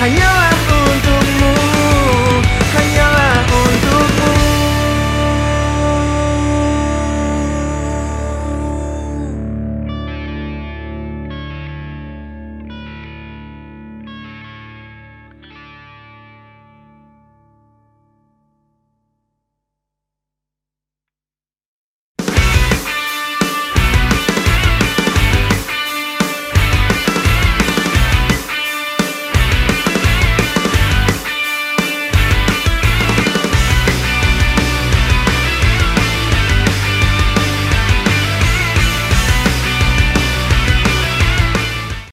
还有